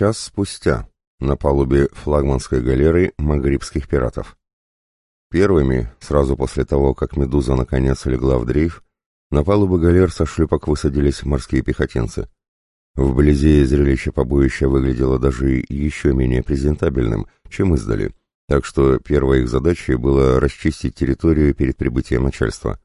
Час спустя на палубе флагманской галеры магрибских пиратов. Первыми, сразу после того, как «Медуза» наконец легла в дрейф, на палубы галер со шлюпок высадились морские пехотинцы. Вблизи зрелище побоища выглядело даже еще менее презентабельным, чем издали, так что первой их задачей было расчистить территорию перед прибытием начальства.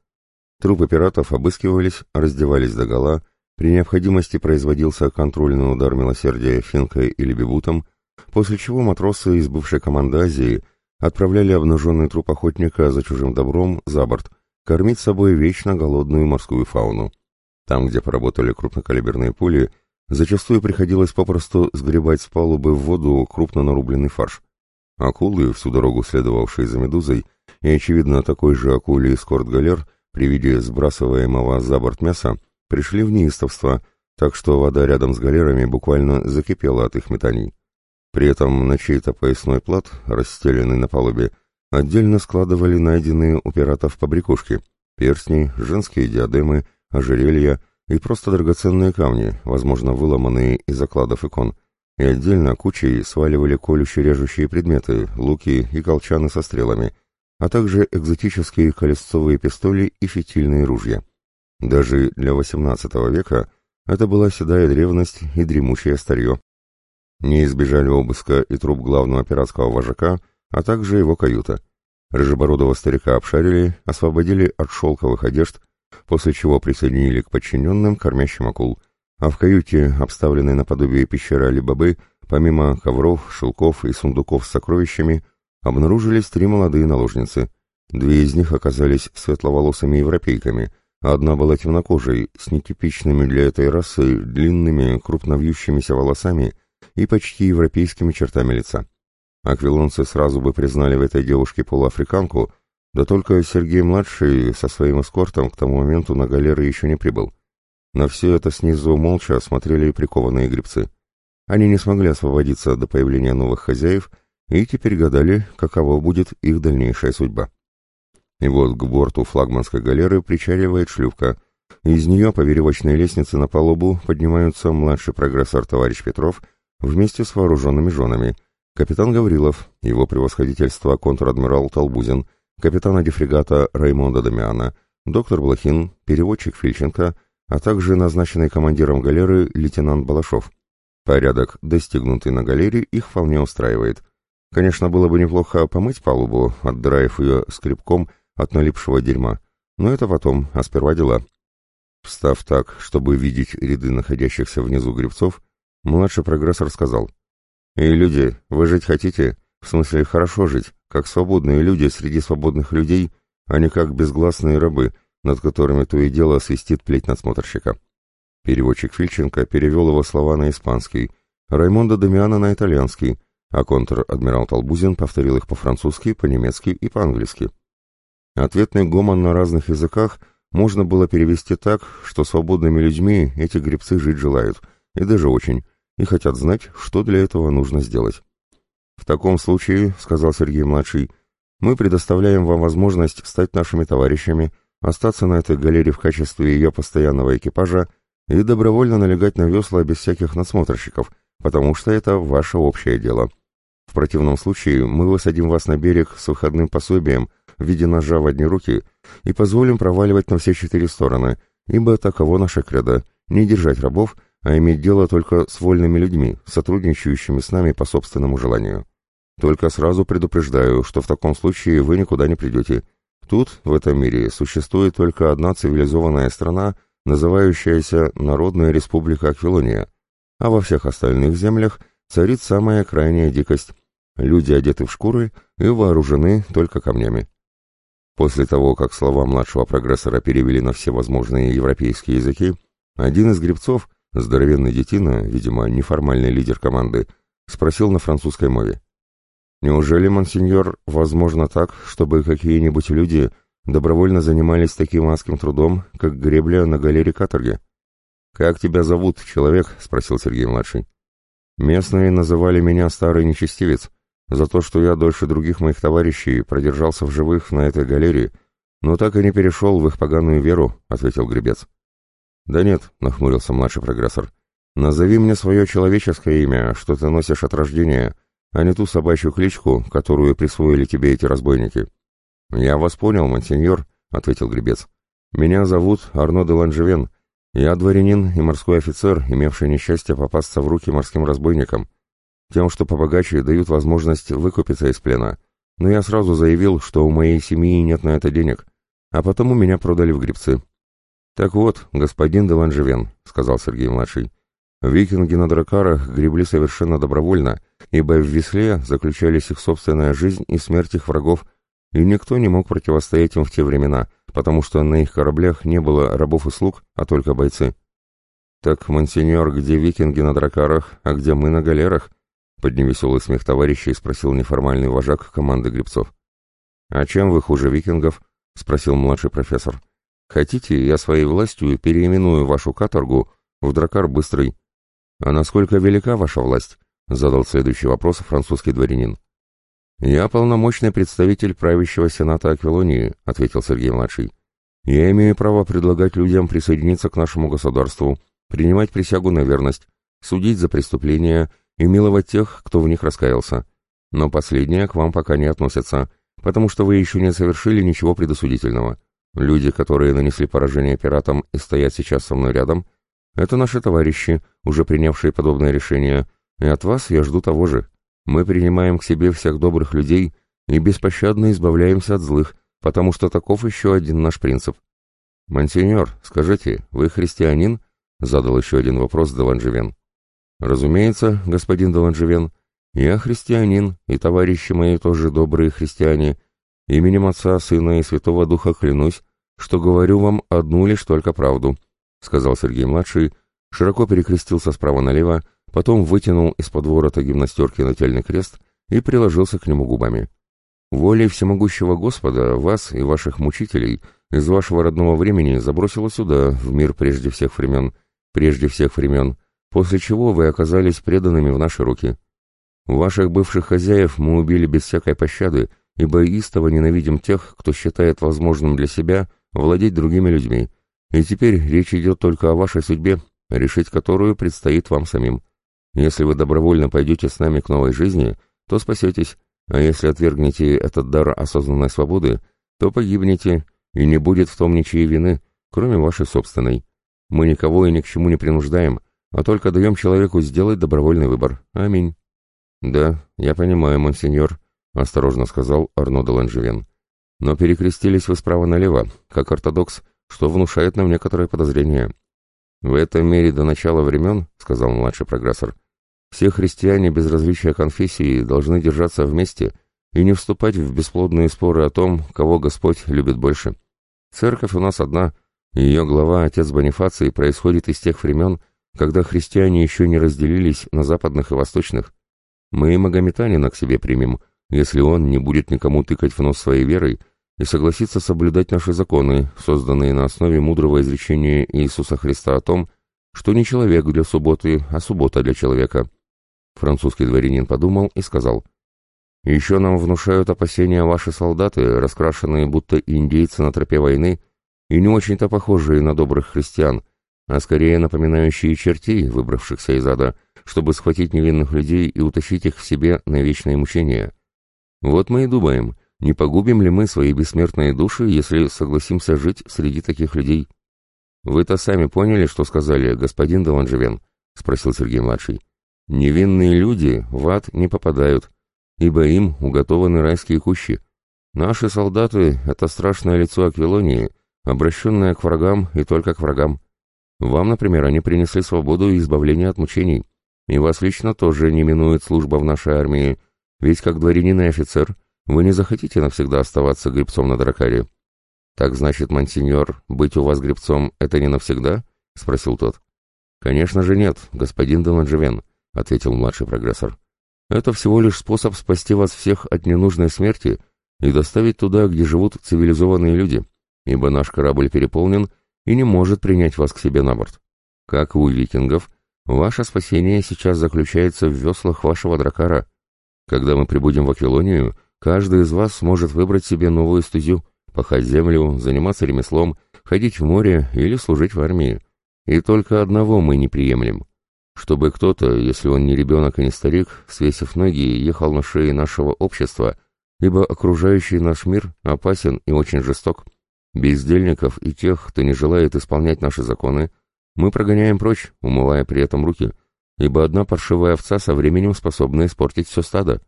Трупы пиратов обыскивались, раздевались догола, при необходимости производился контрольный удар милосердия финкой или бибутом, после чего матросы из бывшей команды Азии отправляли обнаженный труп охотника за чужим добром за борт, кормить собой вечно голодную морскую фауну. Там, где поработали крупнокалиберные пули, зачастую приходилось попросту сгребать с палубы в воду крупно нарубленный фарш. Акулы, всю дорогу следовавшие за медузой, и, очевидно, такой же акулий эскорт-галер, при виде сбрасываемого за борт мяса, пришли в неистовство, так что вода рядом с галерами буквально закипела от их метаний. При этом на чей-то поясной плат, расстеленный на палубе, отдельно складывали найденные у пиратов побрякушки, перстни, женские диадемы, ожерелья и просто драгоценные камни, возможно, выломанные из окладов икон, и отдельно кучей сваливали колюще-режущие предметы, луки и колчаны со стрелами, а также экзотические колесцовые пистоли и фитильные ружья. Даже для XVIII века это была седая древность и дремучее старье. Не избежали обыска и труп главного пиратского вожака, а также его каюта. Рыжебородого старика обшарили, освободили от шелковых одежд, после чего присоединили к подчиненным кормящим акул, а в каюте, обставленной наподобие пещеры Али-Бабы, помимо ковров, шелков и сундуков с сокровищами, обнаружились три молодые наложницы. Две из них оказались светловолосыми европейками — Одна была темнокожей, с нетипичными для этой расы длинными, крупно вьющимися волосами и почти европейскими чертами лица. Аквилонцы сразу бы признали в этой девушке полуафриканку, да только Сергей-младший со своим эскортом к тому моменту на галеры еще не прибыл. На все это снизу молча смотрели прикованные гребцы. Они не смогли освободиться до появления новых хозяев и теперь гадали, какова будет их дальнейшая судьба. И вот к борту флагманской галеры причаливает шлюпка. Из нее по веревочной лестнице на палубу поднимаются младший прогрессор товарищ Петров вместе с вооруженными женами, капитан Гаврилов, его превосходительство контр-адмирал Толбузин, капитана дефрегата Раймонда Дамиана, доктор Блохин, переводчик Фильченко, а также назначенный командиром галеры лейтенант Балашов. Порядок, достигнутый на галере, их вполне устраивает. Конечно, было бы неплохо помыть палубу, отдраив ее скребком от налипшего дерьма. Но это потом, а сперва дела. Встав так, чтобы видеть ряды находящихся внизу гребцов, младший прогрессор сказал, «Эй, люди, вы жить хотите? В смысле, хорошо жить, как свободные люди среди свободных людей, а не как безгласные рабы, над которыми то и дело свистит плеть надсмотрщика». Переводчик Фильченко перевел его слова на испанский, Раймондо Дамиана на итальянский, а контр-адмирал Толбузин повторил их по-французски, по-немецки и по-английски. Ответный гомон на разных языках можно было перевести так, что свободными людьми эти гребцы жить желают, и даже очень, и хотят знать, что для этого нужно сделать. «В таком случае, — сказал Сергей-младший, — мы предоставляем вам возможность стать нашими товарищами, остаться на этой галере в качестве ее постоянного экипажа и добровольно налегать на весла без всяких надсмотрщиков, потому что это ваше общее дело. В противном случае мы высадим вас на берег с выходным пособием, в виде ножа в одни руки и позволим проваливать на все четыре стороны, ибо таково наше кредо — не держать рабов, а иметь дело только с вольными людьми, сотрудничающими с нами по собственному желанию. Только сразу предупреждаю, что в таком случае вы никуда не придете. Тут, в этом мире, существует только одна цивилизованная страна, называющаяся Народная Республика Аквилония, а во всех остальных землях царит самая крайняя дикость. Люди одеты в шкуры и вооружены только камнями. После того, как слова младшего прогрессора перевели на все возможные европейские языки, один из гребцов, здоровенный детина, видимо, неформальный лидер команды, спросил на французской мове. «Неужели, монсеньор, возможно так, чтобы какие-нибудь люди добровольно занимались таким адским трудом, как гребля на галере каторги?» «Как тебя зовут, человек?» — спросил Сергей-младший. «Местные называли меня старый нечестивец», за то, что я дольше других моих товарищей продержался в живых на этой галерее, но так и не перешел в их поганую веру», — ответил Гребец. «Да нет», — нахмурился младший прогрессор. Назови мне свое человеческое имя, что ты носишь от рождения, а не ту собачью кличку, которую присвоили тебе эти разбойники». «Я вас понял, мансиньор», — ответил Гребец. «Меня зовут Арно де Ланжевен. Я дворянин и морской офицер, имевший несчастье попасться в руки морским разбойникам. Тем, что побогаче, дают возможность выкупиться из плена. Но я сразу заявил, что у моей семьи нет на это денег, а потом у меня продали в гребцы». «Так вот, господин де Ланжевен», — сказал Сергей-младший, — «викинги на дракарах гребли совершенно добровольно, ибо в весле заключались их собственная жизнь и смерть их врагов, и никто не мог противостоять им в те времена, потому что на их кораблях не было рабов и слуг, а только бойцы. «Так, монсеньор, где викинги на дракарах, а где мы на галерах?» Под невеселый смех товарищей спросил неформальный вожак команды гребцов. «А чем вы хуже викингов?» — спросил младший профессор. «Хотите, я своей властью переименую вашу каторгу в дракар быстрый?» «А насколько велика ваша власть?» — задал следующий вопрос французский дворянин. «Я полномочный представитель правящего сената Аквилонии», — ответил Сергей-младший. «Я имею право предлагать людям присоединиться к нашему государству, принимать присягу на верность, судить за преступления и миловать тех, кто в них раскаялся. Но последнее к вам пока не относится, потому что вы еще не совершили ничего предосудительного. Люди, которые нанесли поражение пиратам и стоят сейчас со мной рядом, это наши товарищи, уже принявшие подобное решение, и от вас я жду того же». Мы принимаем к себе всех добрых людей и беспощадно избавляемся от злых, потому что таков еще один наш принцип. «Монсеньор, скажите, вы христианин?» — задал еще один вопрос Деланжевен. «Разумеется, господин Деланжевен, я христианин, и товарищи мои тоже добрые христиане. Именем Отца, Сына и Святого Духа клянусь, что говорю вам одну лишь только правду», — сказал Сергей-младший, широко перекрестился справа налево, потом вытянул из-под ворота гимнастерки нательный крест и приложился к нему губами. «Волей всемогущего Господа вас и ваших мучителей из вашего родного времени забросило сюда, в мир прежде всех времен, прежде всех времен, после чего вы оказались преданными в наши руки. Ваших бывших хозяев мы убили без всякой пощады, ибо истово ненавидим тех, кто считает возможным для себя владеть другими людьми, и теперь речь идет только о вашей судьбе, решить которую предстоит вам самим. Если вы добровольно пойдете с нами к новой жизни, то спасетесь, а если отвергнете этот дар осознанной свободы, то погибнете, и не будет в том ничьей вины, кроме вашей собственной. Мы никого и ни к чему не принуждаем, а только даем человеку сделать добровольный выбор. Аминь. Да, я понимаю, монсеньор, осторожно сказал Арно де Ланжевен. Но перекрестились вы справа налево, как ортодокс, что внушает нам некоторые подозрения. В этом мире до начала времен, сказал младший прогрессор, все христиане без различия конфессии должны держаться вместе и не вступать в бесплодные споры о том, кого Господь любит больше. Церковь у нас одна, ее глава, отец Бонифаций, происходит из тех времен, когда христиане еще не разделились на западных и восточных. Мы и магометанина к себе примем, если он не будет никому тыкать в нос своей верой и согласится соблюдать наши законы, созданные на основе мудрого изречения Иисуса Христа о том, что не человек для субботы, а суббота для человека. Французский дворянин подумал и сказал, «Еще нам внушают опасения ваши солдаты, раскрашенные будто индейцы на тропе войны, и не очень-то похожие на добрых христиан, а скорее напоминающие чертей, выбравшихся из ада, чтобы схватить невинных людей и утащить их в себе на вечное мучение. Вот мы и думаем, не погубим ли мы свои бессмертные души, если согласимся жить среди таких людей?» «Вы-то сами поняли, что сказали, господин Деланжевен?» — спросил Сергей-младший. Невинные люди в ад не попадают, ибо им уготованы райские кущи. Наши солдаты — это страшное лицо Аквилонии, обращенное к врагам и только к врагам. Вам, например, они принесли свободу и избавление от мучений, и вас лично тоже не минует служба в нашей армии, ведь как дворянин и офицер вы не захотите навсегда оставаться гребцом на дракаре. Так значит, мансиньор, быть у вас гребцом — это не навсегда? — спросил тот. Конечно же нет, господин Деланжевен ответил младший прогрессор. Это всего лишь способ спасти вас всех от ненужной смерти и доставить туда, где живут цивилизованные люди, ибо наш корабль переполнен и не может принять вас к себе на борт. Как и у викингов, ваше спасение сейчас заключается в веслах вашего дракара. Когда мы прибудем в Аквилонию, каждый из вас сможет выбрать себе новую стезю, пахать землю, заниматься ремеслом, ходить в море или служить в армии. И только одного мы не приемлем — Чтобы кто-то, если он не ребенок и не старик, свесив ноги, ехал на шее нашего общества, ибо окружающий наш мир опасен и очень жесток. Бездельников и тех, кто не желает исполнять наши законы, мы прогоняем прочь, умывая при этом руки, ибо одна паршивая овца со временем способна испортить все стадо.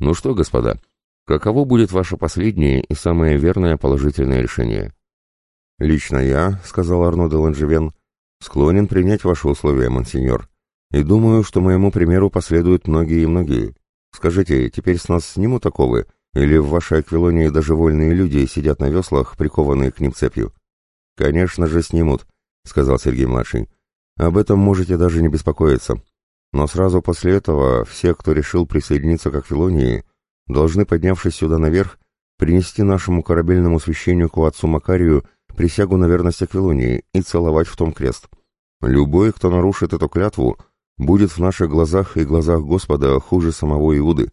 Ну что, господа, каково будет ваше последнее и самое верное положительное решение? «Лично я, — сказал Арно де Ланжевен, — склонен принять ваши условия, монсеньор, и думаю, что моему примеру последуют многие и многие. Скажите, теперь с нас снимут оковы, или в вашей аквилонии даже вольные люди сидят на веслах, прикованные к ним цепью? Конечно же снимут, сказал Сергей-младший. Об этом можете даже не беспокоиться. Но сразу после этого все, кто решил присоединиться к Аквилонии, должны, поднявшись сюда наверх, принести нашему корабельному священнику отцу Макарию присягу на верность Аквилонии и целовать в том крест. Любой, кто нарушит эту клятву, будет в наших глазах и глазах Господа хуже самого Иуды.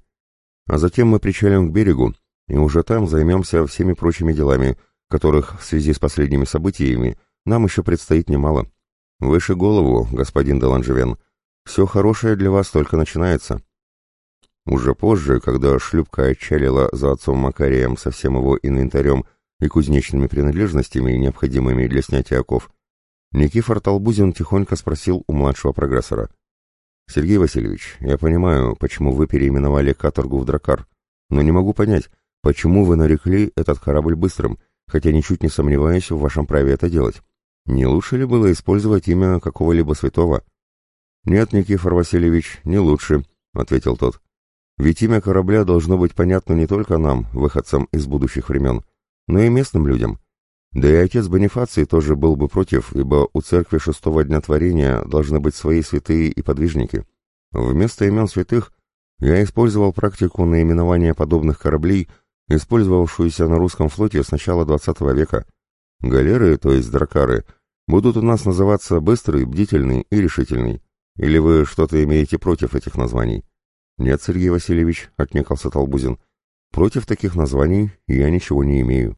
А затем мы причалим к берегу, и уже там займемся всеми прочими делами, которых в связи с последними событиями нам еще предстоит немало. Выше голову, господин Деланжевен. Все хорошее для вас только начинается. Уже позже, когда шлюпка отчалила за отцом Макарием со всем его инвентарем и кузнечными принадлежностями, необходимыми для снятия оков, Никифор Толбузин тихонько спросил у младшего прогрессора — «Сергей Васильевич, я понимаю, почему вы переименовали каторгу в Дракар, но не могу понять, почему вы нарекли этот корабль быстрым, хотя ничуть не сомневаюсь в вашем праве это делать. Не лучше ли было использовать имя какого-либо святого?» «Нет, Никифор Васильевич, не лучше», — ответил тот. «Ведь имя корабля должно быть понятно не только нам, выходцам из будущих времен, но и местным людям, да и отец Бонифаций тоже был бы против, ибо у церкви шестого дня творения должны быть свои святые и подвижники. Вместо имен святых я использовал практику наименования подобных кораблей, использовавшуюся на русском флоте с начала XX века. Галеры, то есть дракары, будут у нас называться «быстрый», «бдительный» и «решительный». Или вы что-то имеете против этих названий? Нет, Сергей Васильевич, отнекался Толбузин. Против таких названий я ничего не имею.